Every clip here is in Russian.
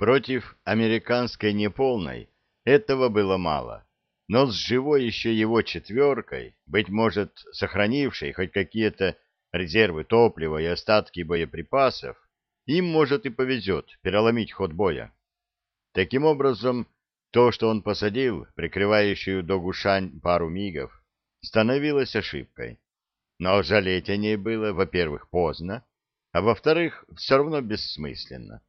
Против американской неполной этого было мало, но с живой еще его четверкой, быть может, сохранившей хоть какие-то резервы топлива и остатки боеприпасов, им, может, и повезет переломить ход боя. Таким образом, то, что он посадил, прикрывающую Догушань пару мигов, становилось ошибкой. Но жалеть о ней было, во-первых, поздно, а во-вторых, все равно бессмысленно.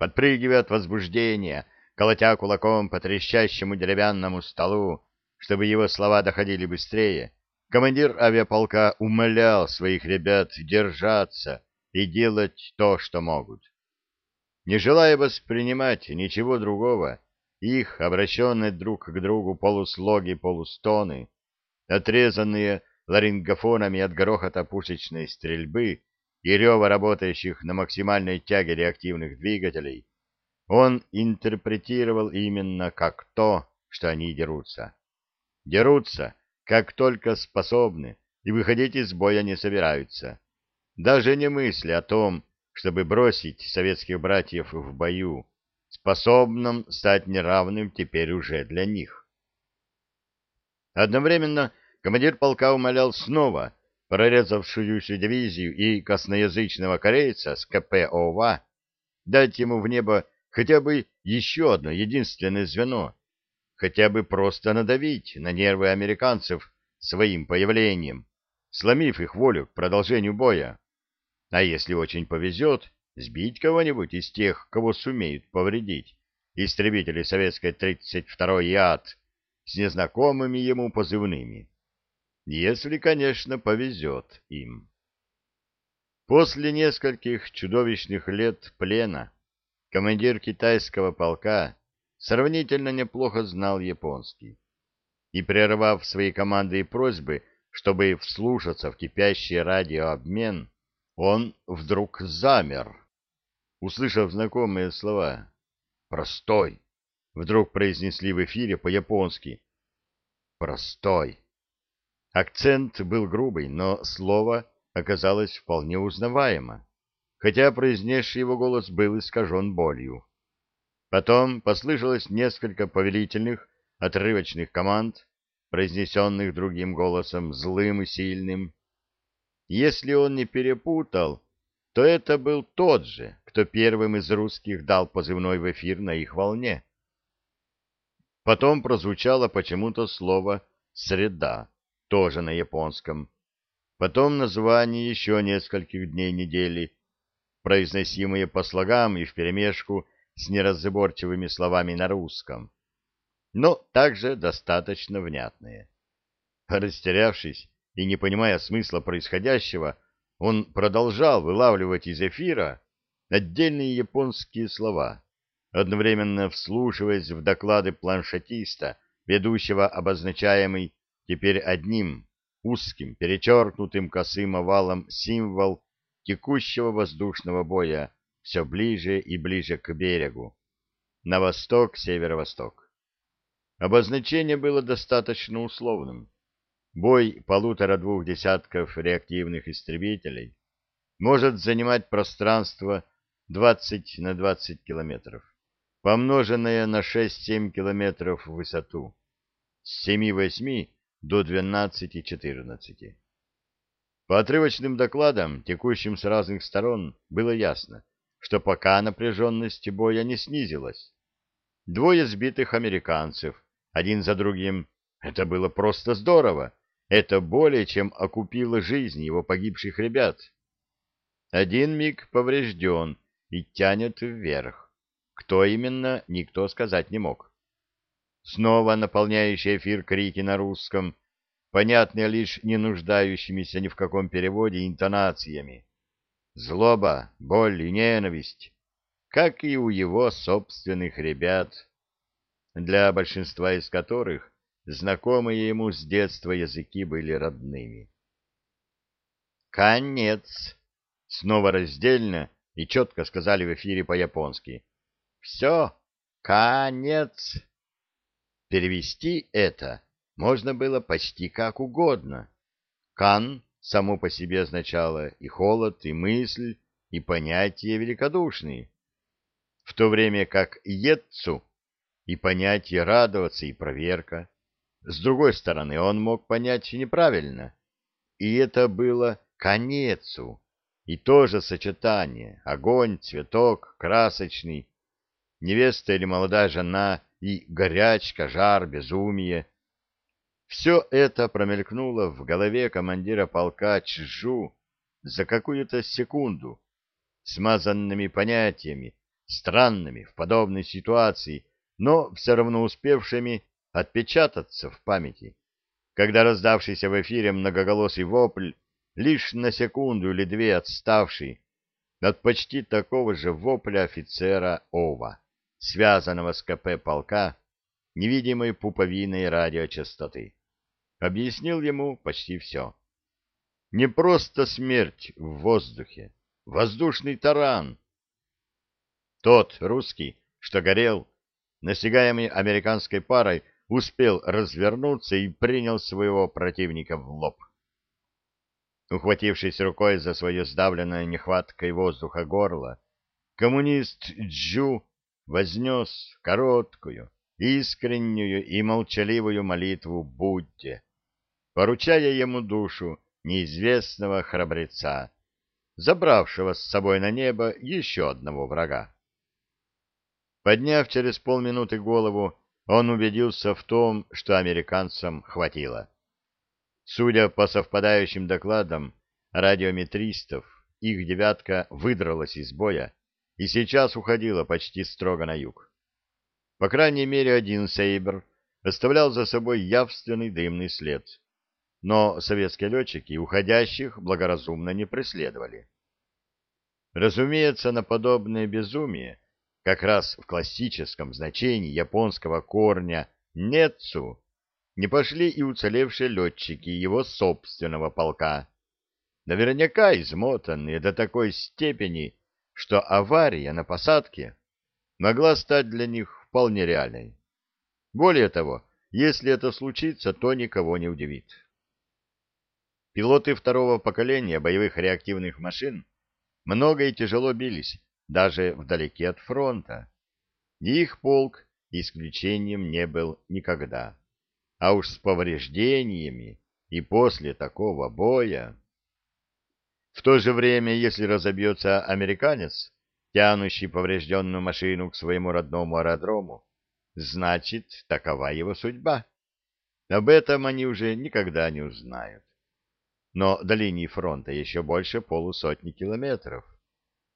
Подпрыгивая от возбуждения, колотя кулаком по трещащему деревянному столу, чтобы его слова доходили быстрее, командир авиаполка умолял своих ребят держаться и делать то, что могут. Не желая воспринимать ничего другого, их, обращенные друг к другу полуслоги-полустоны, отрезанные ларингофонами от грохота пушечной стрельбы и рева работающих на максимальной тяге реактивных двигателей, он интерпретировал именно как то, что они дерутся. Дерутся, как только способны, и выходить из боя не собираются. Даже не мысли о том, чтобы бросить советских братьев в бою, способном стать неравным теперь уже для них. Одновременно командир полка умолял снова прорезавшуюся дивизию и косноязычного корейца с КП ОВА дать ему в небо хотя бы еще одно единственное звено, хотя бы просто надавить на нервы американцев своим появлением, сломив их волю к продолжению боя. А если очень повезет, сбить кого-нибудь из тех, кого сумеют повредить, истребители советской 32-й ИАТ с незнакомыми ему позывными. Если, конечно, повезет им. После нескольких чудовищных лет плена командир китайского полка сравнительно неплохо знал японский. И, прервав свои команды и просьбы, чтобы вслушаться в кипящий радиообмен, он вдруг замер, услышав знакомые слова. «Простой!» — вдруг произнесли в эфире по-японски. «Простой!» Акцент был грубый, но слово оказалось вполне узнаваемо хотя произнесший его голос был искажен болью. Потом послышалось несколько повелительных, отрывочных команд, произнесенных другим голосом, злым и сильным. Если он не перепутал, то это был тот же, кто первым из русских дал позывной в эфир на их волне. Потом прозвучало почему-то слово «среда», тоже на японском. Потом название еще нескольких дней недели — произносимые по слогам и вперемешку с неразборчивыми словами на русском, но также достаточно внятные. Растерявшись и не понимая смысла происходящего, он продолжал вылавливать из эфира отдельные японские слова, одновременно вслушиваясь в доклады планшетиста, ведущего обозначаемый теперь одним узким, перечеркнутым косым овалом символ текущего воздушного боя все ближе и ближе к берегу, на восток, северо-восток. Обозначение было достаточно условным. Бой полутора-двух десятков реактивных истребителей может занимать пространство 20 на 20 километров, помноженное на 6-7 километров в высоту, с 7-8 до 12-14. По отрывочным докладам, текущим с разных сторон, было ясно, что пока напряженность боя не снизилась. Двое сбитых американцев, один за другим, это было просто здорово, это более чем окупило жизнь его погибших ребят. Один миг поврежден и тянет вверх. Кто именно, никто сказать не мог. Снова наполняющий эфир крики на русском — понятные лишь не нуждающимися ни в каком переводе интонациями. Злоба, боль и ненависть, как и у его собственных ребят, для большинства из которых знакомые ему с детства языки были родными. «Конец!» — снова раздельно и четко сказали в эфире по-японски. «Все, конец!» Перевести это можно было почти как угодно. Кан само по себе означало и холод, и мысль, и понятие великодушный. в то время как Еццу и понять, и радоваться, и проверка. С другой стороны, он мог понять неправильно. И это было конецу, и тоже сочетание, огонь, цветок, красочный, невеста или молодая жена и горячка, жар, безумие. Все это промелькнуло в голове командира полка Чжу за какую-то секунду, смазанными понятиями, странными в подобной ситуации, но все равно успевшими отпечататься в памяти, когда раздавшийся в эфире многоголосый вопль, лишь на секунду или две отставший от почти такого же вопля офицера Ова, связанного с КП полка невидимой пуповиной радиочастоты, объяснил ему почти все. Не просто смерть в воздухе, воздушный таран. Тот русский, что горел, настигаемый американской парой, успел развернуться и принял своего противника в лоб. Ухватившись рукой за свое сдавленное нехваткой воздуха горло, коммунист Джу вознес короткую, искреннюю и молчаливую молитву Будде, поручая ему душу неизвестного храбреца, забравшего с собой на небо еще одного врага. Подняв через полминуты голову, он убедился в том, что американцам хватило. Судя по совпадающим докладам радиометристов, их «девятка» выдралась из боя и сейчас уходила почти строго на юг. По крайней мере, один «Сейбр» оставлял за собой явственный дымный след, но советские летчики уходящих благоразумно не преследовали. Разумеется, на подобное безумие как раз в классическом значении японского корня «нецу» не пошли и уцелевшие летчики его собственного полка, наверняка измотанные до такой степени, что авария на посадке могла стать для них вполне реальной. Более того, если это случится, то никого не удивит. Пилоты второго поколения боевых реактивных машин много и тяжело бились, даже вдалеке от фронта. И их полк исключением не был никогда. А уж с повреждениями и после такого боя... В то же время, если разобьется американец, тянущий поврежденную машину к своему родному аэродрому, значит, такова его судьба. Об этом они уже никогда не узнают. Но до линии фронта еще больше полусотни километров.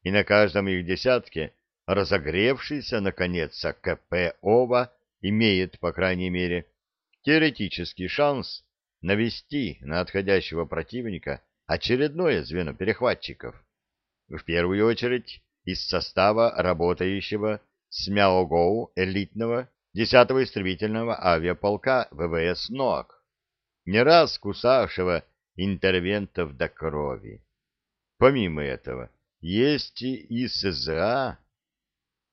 И на каждом их десятке разогревшийся, наконец, КП ОВА имеет, по крайней мере, теоретический шанс навести на отходящего противника очередное звено перехватчиков, в первую очередь из состава работающего с Мяогоу элитного 10-го истребительного авиаполка ВВС НОАК, не раз кусавшего интервентов до крови. Помимо этого, есть и СЗА,